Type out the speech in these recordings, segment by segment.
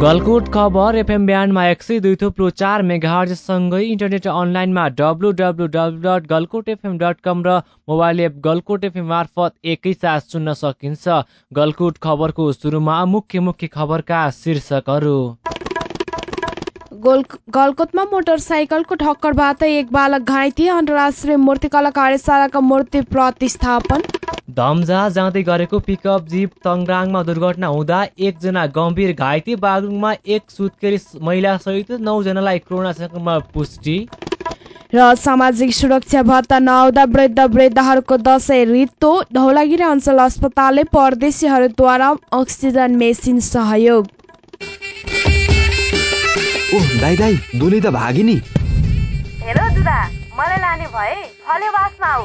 गलकुट खबर एफएम ब्यान्डमा एक सय दुई थुप्रो चार मेगाहरसँगै इन्टरनेट अनलाइनमा W W W dot Galkot FM dot com र मोबाइल एप गलकोट एफएम मार्फत एकैसाथ सुन्न सकिन्छ। गलकुट खबरको सुरुमा मुख्य मुख्य खबरका शीर्षकहरू। गोल गलकोटमा मोटरसाइकलको ठक्करबाट एक बालक घाइते अन्तर्राष्ट्रिय मूर्तिकला कार्यशालाका मूर्ति प्रतिस्थापन। धम्जा जाँदै गरेको पिकअप जिप तङराङमा दुर्घटना हुँदा एकजना गम्भीर घाइते बागलुङमा एक सुत्केरी महिलासहित नौजनालाई कोरोना सङ्क्रमण पुष्टि। र सामाजिक सुरक्षा भत्ता नआउँदा वृद्ध वृद्धहरूको दसैँ रित्तो धौलागिरी अञ्चल अस्पतालले परदेशीहरूद्वारा अक्सिजन मेसिन सहयोग। ओह दाइ दाइ दुली त भागी नि। हेर दुदा मलाई लाने भए फले बासमा आऊ।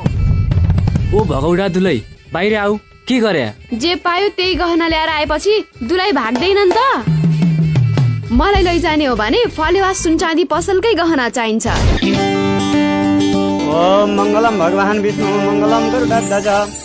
ओ भगौडा दुलै। बाहिर आऊ। के गरे? जे पायो त्यही गहना ल्याएर आएपछि दुलाई भाग्दैन नि त। मलाई लैजाने हो भने फलेवा सुनचाँदी पसलकै गहना चाहिन्छ। ओम मङ्गलम भगवान् विष्णु मङ्गलम गरुडध्वज।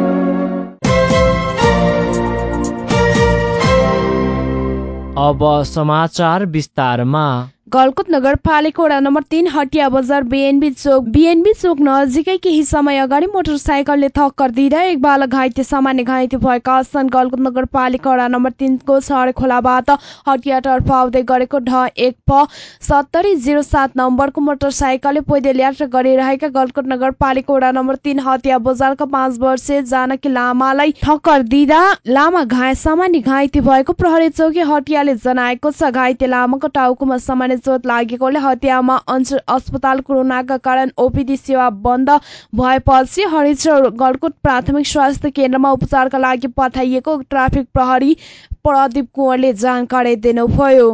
अब समाचार विस्तारमा। गलकुट नगरपालिका वडा नम्बर तिन हटिया बजार बिएनबी चोक। बिएनबी चोक नजिकै केही समय अगाडि मोटरसाइकलले ठक्कर दिँदा एक बालक घाइते सामान्य घाइते भएका छन्। गलकुट नगरपालिका वडा नम्बर तिनको छडे खोलाबाट हटियातर्फ आउँदै गरेको ढ एक प सत्तरी जिरो सात नम्बरको मोटरसाइकलले पैदल यात्रा गरिरहेका गलकुट नगरपालिका वडा नम्बर तिन हटिया बजारका पाँच वर्षीय जानकी लामालाई ठक्कर दिँदा लामा घाय सामान्य घाइते भएको प्रहरी चौकी हटियाले जनाएको छ। घाइते लामाको टाउकोमा सामान्य चोट लागेकोले हतियामा अञ्चल अस्पताल कोरोनाका कारण ओपिडी सेवा बन्द भएपछि हरिचर गलकुट प्राथमिक स्वास्थ्य केन्द्रमा उपचारका लागि पठाइएको ट्राफिक प्रहरी प्रदीप कुँवरले जानकारी दिनुभयो।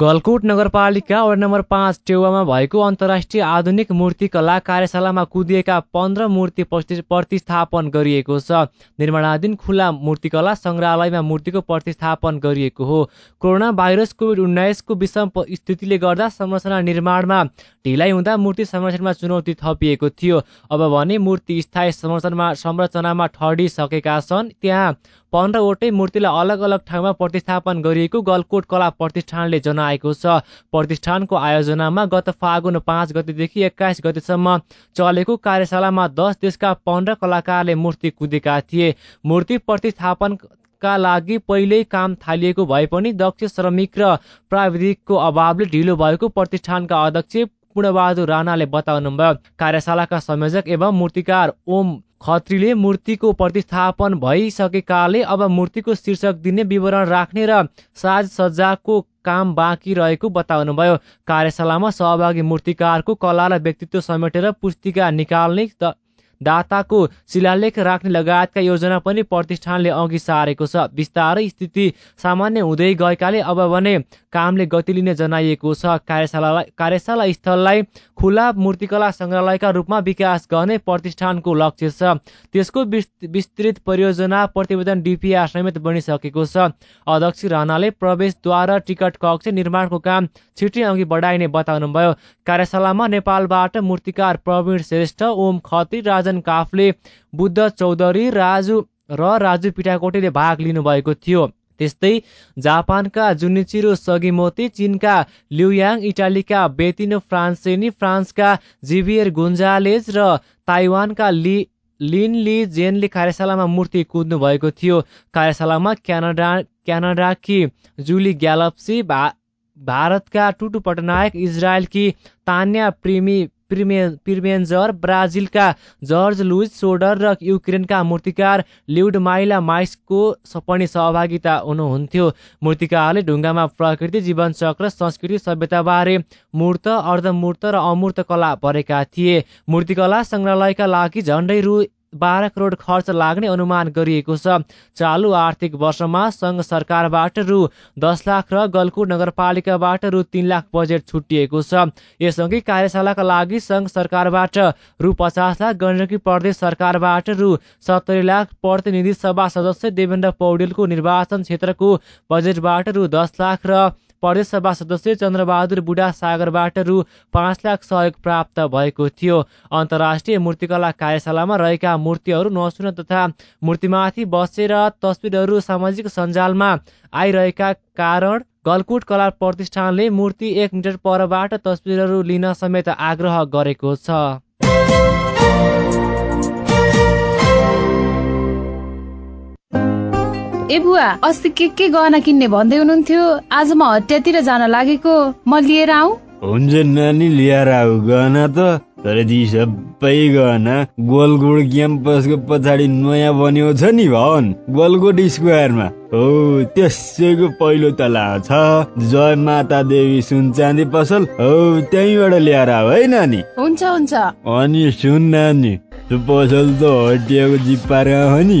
गलकुट नगरपालिका वडा नम्बर पाँच टेवामा भएको अन्तर्राष्ट्रिय आधुनिक मूर्तिकला कार्यशालामा कुदिएका पन्ध्र मूर्ति प्रतिस्थापन गरिएको छ। निर्माणाधीन खुला मूर्तिकला सङ्ग्रहालयमा मूर्तिको प्रतिस्थापन गरिएको हो। कोरोना भाइरस कोभिड उन्नाइसको विषम स्थितिले गर्दा संरचना निर्माणमा ढिलाइ हुँदा मूर्ति संरक्षणमा चुनौती थपिएको थियो। अब भने मूर्ति स्थायी संरचनामा संरचनामा ठडिसकेका छन्। त्यहाँ पन्ध्रवटै मूर्तिलाई अलग अलग ठाउँमा प्रतिस्थापन गरिएको गलकोट कला प्रतिष्ठानले जनाएको छ। प्रतिष्ठानको आयोजनामा गत फागुन पाँच गतिदेखि एक्काइस गतिसम्म चलेको कार्यशालामा दस देशका पन्ध्र कलाकारले मूर्ति कुदेका थिए। मूर्ति प्रतिस्थापन का लागि पहिल्यै काम थालिएको भए पनि दक्ष श्रमिक र प्राविधिकको अभावले ढिलो भएको प्रतिष्ठानका अध्यक्ष पूर्णबहादुर राणाले बताउनुभयो। कार्यशालाका संयोजक एवं मूर्तिकार ओम खत्रीले मूर्तिको प्रतिस्थापन भइसकेकाले अब मूर्तिको शीर्षक दिने विवरण राख्ने र साज सज्जाको काम बाँकी रहेको बताउनुभयो। कार्यशालामा सहभागी मूर्तिकारको कला र व्यक्तित्व समेटेर पुस्तिका निकाल्ने दाताको शिलालेख राख्ने लगायतका योजना पनि प्रतिष्ठानले अघि सारेको छ। बिस्तारै स्थिति सामान्य हुँदै गएकाले अब भने कामले गति लिने जनाइएको छ। कार्यशालालाई कार्यशाला स्थललाई खुला मूर्तिकला सङ्ग्रहालयका रूपमा विकास गर्ने प्रतिष्ठानको लक्ष्य छ। त्यसको विस्तृत परियोजना प्रतिवेदन डिपिआर समेत बनिसकेको छ। अध्यक्ष राणाले प्रवेशद्वार टिकट कक्ष निर्माणको काम छिट्टै अघि बढाइने बताउनुभयो। कार्यशालामा नेपालबाट मूर्तिकार प्रवीण श्रेष्ठ ओम खत्री राजन काफले बुद्ध चौधरी राजु र राजु पिठाकोटीले भाग लिनुभएको थियो। त्यस्तै जापानका जुनिचिरो सगिमोती चीनका ल्युयाङ इटालीका बेतिनो फ्रान्सेनी फ्रान्सका जिभियर गुन्जालेज र ताइवानका लि लिन ली जेनले कार्यशालामा मूर्ति कुद्नु भएको थियो। कार्यशालामा क्यानाडा क्यानाडाकी जुली ग्यालप्सी भा भारतका टुटु पटनायक इजरायलकी तान्या प्रिमी प्रिमे प्रिमेन्जर ब्राजिलका जर्ज लुइस सोडर र युक्रेनका मूर्तिकार ल्युड माइला माइसको पनि सहभागिता हुनुहुन्थ्यो। मूर्तिकारले ढुङ्गामा प्रकृति जीवनचक्र संस्कृति सभ्यताबारे मूर्त अर्धमूर्त र अमूर्त कला भरेका थिए। मूर्तिकला सङ्ग्रहालयका लागि झन्डै रु बाह्र करोड खर्च लाग्ने अनुमान गरिएको छ। चालु आर्थिक वर्षमा सङ्घ सरकारबाट रु दस लाख र गलकुट नगरपालिकाबाट रु तिन लाख बजेट छुटिएको छ। यसअघि कार्यशालाका लागि सङ्घ सरकारबाट रु पचास लाख गण्डकी प्रदेश सरकारबाट रु सत्तरी लाख प्रतिनिधि सभा सदस्य देवेन्द्र पौडेलको निर्वाचन क्षेत्रको बजेटबाट रु दस लाख र प्रदेश सभा सदस्य चन्द्रबहादुर बुढा सागरबाट रु पाँच लाख सहयोग प्राप्त भएको थियो। अन्तर्राष्ट्रिय मूर्तिकला कार्यशालामा रहेका मूर्तिहरू नसुन तथा मूर्तिमाथि बसेर तस्विरहरू सामाजिक सञ्जालमा आइरहेका कारण गलकुट कला प्रतिष्ठानले मूर्ति एक मिटर परबाट तस्विरहरू लिन समेत आग्रह गरेको छ। ए बुवा अस्ति के के गहना किन्ने भन्दै हुनुहुन्थ्यो? आज म हटियातिर जान लागेको। म लिएर आऊ। हुन्छ नानी लिएर आऊ। गहना त तर ती सबै गहना गोलगोड क्याम्पसको पछाडि नयाँ बन्यो छ नि भवन गोलगोड स्क्वायरमा। हो त्यसैको पहिलो तला छ। जय माता देवी सुन चाँदी पसल। हो त्यहीँबाट ल्याएर आऊ है नानी। हुन्छ हुन्छ। अनि सुन नानी त्यो पसल त हटियाको जिप्पारा हो नि।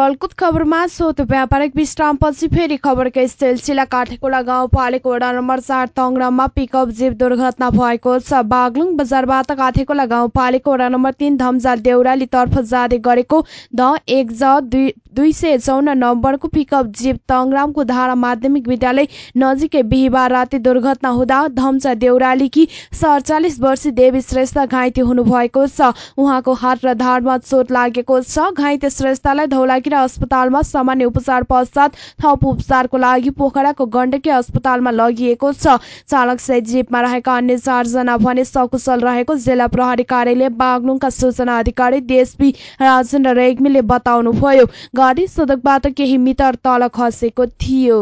गलकुत खबरमा सोत व्यापारिक विश्रामपछि फेरि खबरको सिलसिला काठेकोला गाउँपालिका वडा नम्बर चार तङ्ग्राममा पिकअप जीप दुर्घटना भएको छ। बागलुङ बजारबाट काठेकोला गाउँपालिका वडा नम्बर तिन धम्जाल देउराली तर्फ जाँदै गरेको द एक ज दुई दुई सय चौन्न नम्बरको पिकअप जीप तङ्ग्रामको धारा माध्यमिक विद्यालय नजिकै बिहिबार राति दुर्घटना हुँदा धम्चा देउरालीकी सडचालिस वर्षीय देवी श्रेष्ठ घाइते हुनुभएको छ। उहाँको हात र ढाडमा चोट लागेको छ। घाइते श्रेष्ठलाई धौलागिरी अस्पतालमा सामान्य उपचार पश्चात थप उपचारको लागि पोखराको गण्डकी अस्पतालमा लगिएको छ। चालक सहित जीपमा रहेका अन्य चारजना भने सकुशल रहेको जिल्ला प्रहरी कार्यालय बागलुङका सूचना अधिकारी देशपी राजेन्द्र रेग्मीले बताउनुभयो। गाडी सडकबाट केही मिटर तल खसेको थियो।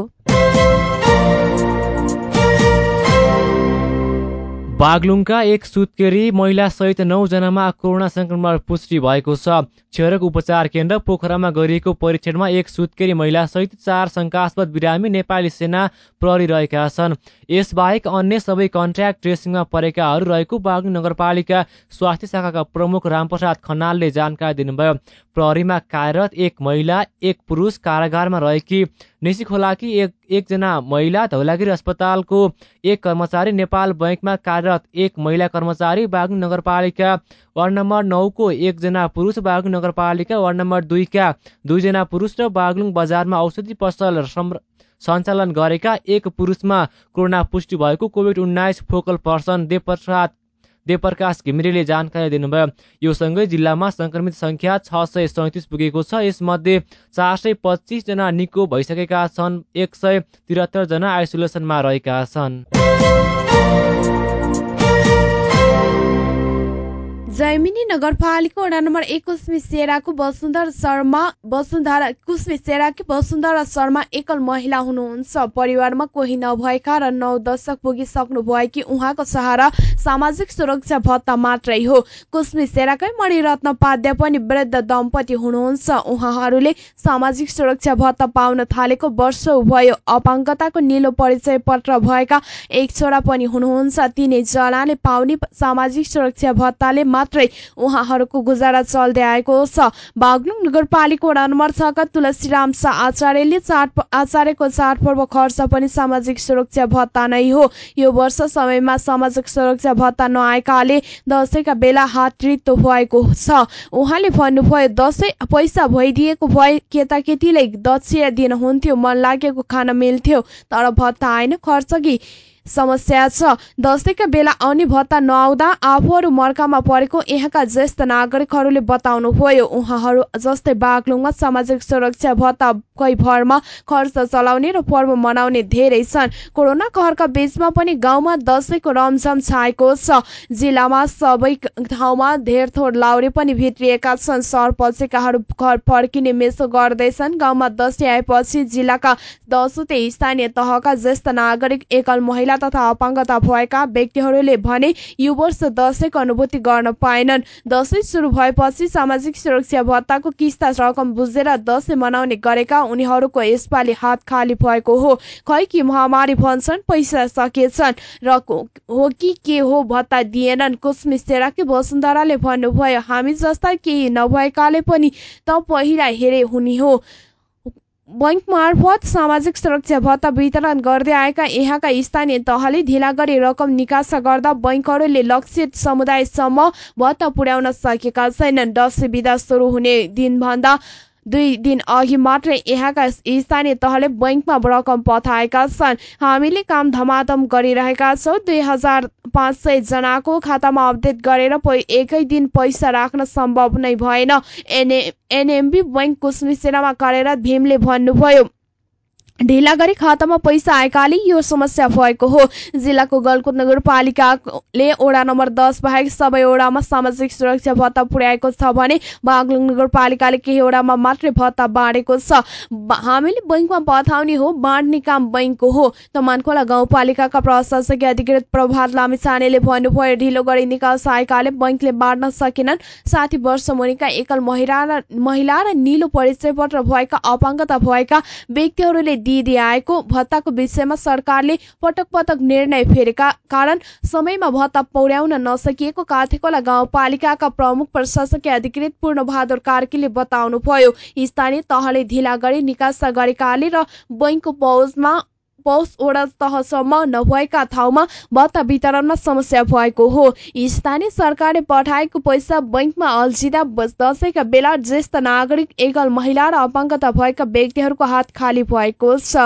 बागलुङका एक सुत्केरी महिला सहित नौजनामा कोरोना संक्रमण पुष्टि भएको छ। क्षयरोग उपचार केन्द्र पोखरामा गरिएको परीक्षणमा एक सुत्केरी महिला सहित चार शङ्कास्पद बिरामी नेपाली सेना प्रहरी रहेका छन् यसबाहेक अन्य सबै कन्ट्याक्ट ट्रेसिङमा परेकाहरू रहेको बागलुङ नगरपालिका स्वास्थ्य शाखाका प्रमुख रामप्रसाद खनालले जानकारी दिनुभयो। प्रहरीमा कार्यरत एक महिला एक पुरुष कारागारमा रहेकी निसी खोलाकी एक एकजना महिला धौलागिरी अस्पतालको एक कर्मचारी नेपाल बैङ्कमा कार्यरत एक महिला कर्मचारी बागलुङ नगरपालिका वार्ड नम्बर नौको एकजना पुरुष बागलुङ नगरपालिका वार्ड नम्बर दुईका दुईजना पुरुष र बागलुङ बजारमा औषधि पसल सञ्चालन गरेका एक पुरुषमा कोरोना पुष्टि भएको कोभिड उन्नाइस फोकल पर्सन देवप्रसाद देवप्रकाश घिमिरेले जानकारी दिनुभयो। यो सँगै जिल्लामा संक्रमित संख्या छ सय सैतिस पुगेको छ। यसमध्ये चार सय पच्चिसजना निको भइसकेका छन्। एक सय त्रिहत्तरजना आइसोलेसनमा रहेका छन्। जैमिनी नगरपालिका वडा नम्बर एक सेराको वसुन्धरा शर्मा वसुन्धरा कुस्मी सेराकी वसुन्धरा शर्मा एकल महिला हुनुहुन्छ। परिवारमा कोही नभएका र नौ दशक पुगिसक्नु भएकी उहाँको सहारा सामाजिक सुरक्षा भत्ता मात्रै हो। कुस्मी सेराकै मणिरत्न पाध्य पनि वृद्ध दम्पति हुनुहुन्छ। उहाँहरूले सामाजिक सुरक्षा भत्ता पाउन थालेको वर्ष भयो। अपाङ्गताको निलो परिचय पत्र भएका एक छोरा पनि हुनुहुन्छ। तिनै जनाले पाउने सामाजिक सुरक्षा भत्ताले मात्रै उहाँहरूको गुजारा चल्दै आएको छ। बागलुङ नगरपालिका वडा नम्बर छका तुलसीराम शाह आचार्यले चाड आचार्यको चाडपर्व खर्च पनि सामाजिक सुरक्षा भत्ता नै हो। यो वर्ष समयमा सामाजिक सुरक्षा भत्ता नआएकाले दसैँका बेला हात रित्तो भएको छ। उहाँले भन्नुभयो दसैँ पैसा भइदिएको भए केटाकेटीले दक्षिणा दिनुहुन्थ्यो मन लागेको खान मिल्थ्यो तर भत्ता आएन खर्च कि समस्या छ। दसैँका बेला आउने भत्ता नआउँदा आफूहरू मर्कामा परेको यहाँका ज्येष्ठ नागरिकहरूले बताउनुभयो उहाँहरू जस्तै बागलुङमा सामाजिक सुरक्षा भत्ता कै भरमा खर्च चलाउने र पर्व मनाउने धेरै छन्। कोरोना कहरका बीचमा पनि गाउँमा दसैँको रमझम छाएको छ। जिल्लामा सबै ठाउँमा धेर थोर लाउरे पनि भित्रिएका छन्। सहर पछिकाहरू घर फर्किने मेसो गर्दैछन्। गाउँमा दसैँ आएपछि जिल्लाका दसवटै स्थानीय तहका ज्येष्ठ नागरिक एकल महिला तथा अपाङ्गता भएका व्यक्तिहरूले भने यो वर्ष दसैँको अनुभूति गर्न पाएनन्। दसैँ सुरु भएपछि सामाजिक सुरक्षा भत्ताको किस्ता रकम बुझेर दसैँ मनाउने गरेका उनीहरूको यसपालि हात खाली भएको हो। खै कि महामारी भन्छन् पैसा सकेछन्। र हो कि के हो भत्ता दिएनन् कुस्मी सेराकी वसुन्धराले भन्नुभयो हामी जस्ता केही नभएकाले पनि त पहिला हेरे हुने हो। बैङ्क मार्फत सामाजिक सुरक्षा भत्ता वितरण गर्दै आएका यहाँका स्थानीय तहले ढिला गरी रकम निकास गर्दा बैङ्कहरूले लक्षित समुदायसम्म भत्ता पुर्याउन सकेका छैनन्। दसैँ सुरु हुने दिनभन्दा दुई दिन अघि मात्रै यहाँका स्थानीय तहले बैङ्कमा रकम पठाएका छन्। हामीले काम धमाधम गरिरहेका छौँ। दुई हजार पाँच सय जनाको खातामा अपडेट गरेर एकै दिन पैसा राख्न सम्भव नै भएन। एनए एनएमबी बैङ्क कुस्मी सेनामा कार्यरत भीमले भन्नुभयो ढिला गरी खातामा पैसा आएकाले यो समस्या भएको हो। जिल्लाको गलकुट नगरपालिकाले ओडा नम्बर दस बाहेक सबै ओडामा सामाजिक सुरक्षा भत्ता पुर्याएको छ भने बागलुङ नगरपालिकाले केही ओडामा मात्रै भत्ता बाँडेको छ। हामीले बैङ्कमा पठाउने हो बाँड्ने काम बैङ्कको हो। तमानखोला गाउँपालिकाका प्रशासकीय अधिकृत प्रभात लामिछानेले भन्नुभयो ढिलो गरी निकास आएकाले बैङ्कले बाँड्न सकेनन्। साठी वर्ष मुनिका एकल महिला र महिला र निलो परिचय पत्र भएका अपाङ्गता भएका व्यक्तिहरूले दिँदै आएको भत्ताको विषयमा सरकारले पटक पटक निर्णय फेरेका कारण समयमा भत्ता पौड्याउन नसकिएको काठेकोला गाउँपालिकाका प्रमुख प्रशासकीय अधिकृत पूर्णबहादुर कार्कीले बताउनुभयो। स्थानीय तहले ढिला गरी निकास गरेकाले र बैङ्कको पौजमा पौष ओडा तहसम्म नभएका ठाउँमा भत्ता वितरणमा समस्या भएको हो। स्थानीय सरकारले पठाएको पैसा बैङ्कमा अल्झिँदा दसैँका बेला ज्येष्ठ नागरिक एकल महिला र अपाङ्गता भएका व्यक्तिहरूको हात खाली भएको छ।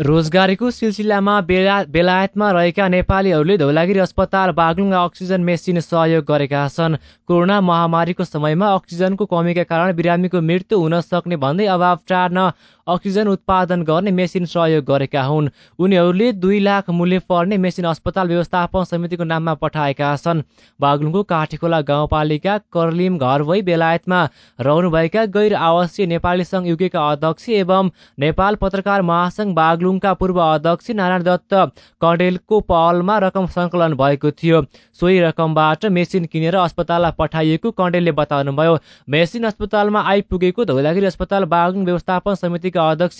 रोजगारीको सिलसिलामा बेला बेलायतमा रहेका नेपालीहरूले धौलागिरी अस्पताल बागलुङ अक्सिजन मेसिन सहयोग गरेका छन्। कोरोना महामारीको समयमा अक्सिजनको कमीका कारण बिरामीको मृत्यु हुन सक्ने भन्दै अभाव टार्न अक्सिजन उत्पादन गर्ने मेसिन सहयोग गरेका हुन्। उनीहरूले दुई लाख मूल्य पर्ने मेसिन अस्पताल व्यवस्थापन समितिको नाममा पठाएका छन्। बागलुङको काठीखोला गाउँपालिका कर्लिम घर भई बेलायतमा रहनुभएका गैर आवासीय नेपाली सङ्घ युकेका अध्यक्ष एवं नेपाल पत्रकार महासङ्घ बागलुङका पूर्व अध्यक्ष नारायण दत्त कडेलको पहलमा रकम सङ्कलन भएको थियो। सोही रकमबाट मेसिन किनेर अस्पताललाई पठाइएको कण्डेलले बताउनुभयो। मेसिन अस्पतालमा आइपुगेको धौलागिरी अस्पताल बागलुङ व्यवस्थापन समितिका अध्यक्ष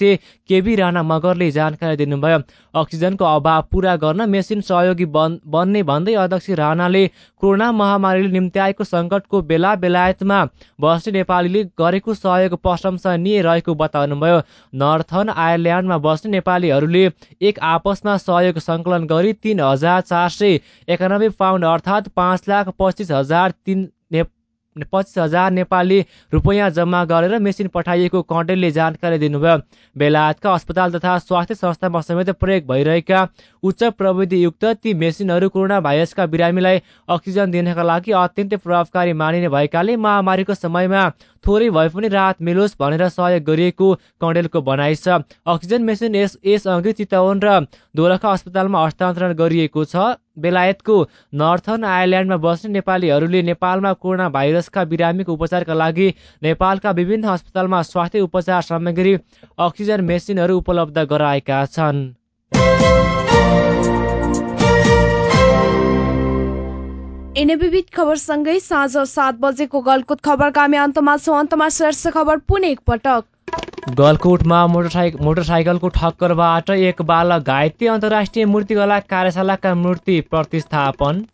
केबी राणा मगरले जानकारी दिनुभयो। अक्सिजनको अभाव पूरा गर्न मेसिन सहयोगी बन्ने भन्दै अध्यक्ष राणाले कोरोना महामारीले निम्त्याएको सङ्कटको बेला बेलायतमा बस्ने नेपालीले गरेको सहयोग प्रशंसनीय रहेको बताउनुभयो। नर्थन आयरल्यान्डमा बस्ने नेपालीहरूले एक आपसमा सहयोग सङ्कलन गरी तिन हजार चार सय एकानब्बे पाउन्ड अर्थात् पाँच लाख पच्चिस हजार तिन पच्चिस हजार नेपाली रुपियाँ जम्मा गरेर मेसिन पठाइएको कण्डेलले जानकारी दिनुभयो। बेलायतका अस्पताल तथा स्वास्थ्य संस्थामा समेत प्रयोग भइरहेका उच्च प्रविधियुक्त ती मेसिनहरू कोरोना भाइरसका बिरामीलाई अक्सिजन दिनका लागि अत्यन्तै प्रभावकारी मानिने भएकाले महामारीको समयमा थोरै भए पनि राहत मिलोस् भनेर सहयोग गरिएको कण्डेलको भनाइ छ। अक्सिजन मेसिन यस यसअघि चितवन र दोलखा अस्पतालमा हस्तान्तरण गरिएको छ। बेलायतको नर्थन आयरल्यान्डमा बस्ने नेपालीहरूले नेपालमा कोरोना भाइरसका बिरामीको उपचारका लागि नेपालका विभिन्न अस्पतालमा स्वास्थ्य उपचार सामग्री अक्सिजन मेसिनहरू उपलब्ध गराएका छन्। यिनै विविध खबरसँगै साँझ सात बजेको गलकुट खबरका हामी अन्तमा छौँ। अन्तमा शीर्ष खबर पुनः एकपटक। गलकोटमा मोटरसाइकल मोटरसाइकलको ठक्करबाट एक बालक घाइते अन्तर्राष्ट्रिय मूर्तिकला कार्यशालाका मूर्ति प्रतिस्थापन।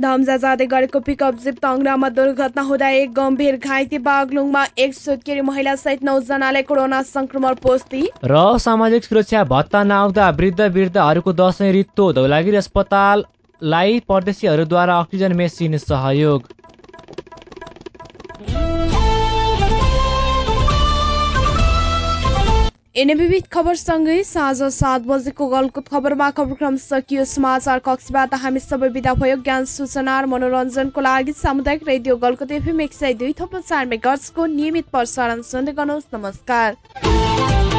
धम्जा जाँदै गरेको पिकअप जिप तङ्ग्रामा दुर्घटना हुँदा एक गम्भीर घाइते बागलुङमा एक सुत्केरी महिला सहित नौजनालाई कोरोना संक्रमण पुष्टि र सामाजिक सुरक्षा भत्ता नआउँदा वृद्ध वृद्धहरूको दसैँ रित्तो धौलागिरी अस्पताल लाई परदेशीहरूद्वारा अक्सिजन मेसिन सहयोग। यिनै विविध खबरसँगै साँझ सात बजेको गलकुत खबरमा खबरक्रम सकियो। समाचार कक्षबाट हामी सबै विदा भयो। ज्ञान सूचना र मनोरञ्जनको लागि सामुदायिक रेडियो गलकुत एफएम एक सय दुई थप्लो चार मेगर्सको नियमित प्रसारण सुन्दै गर्नुहोस्। नमस्कार।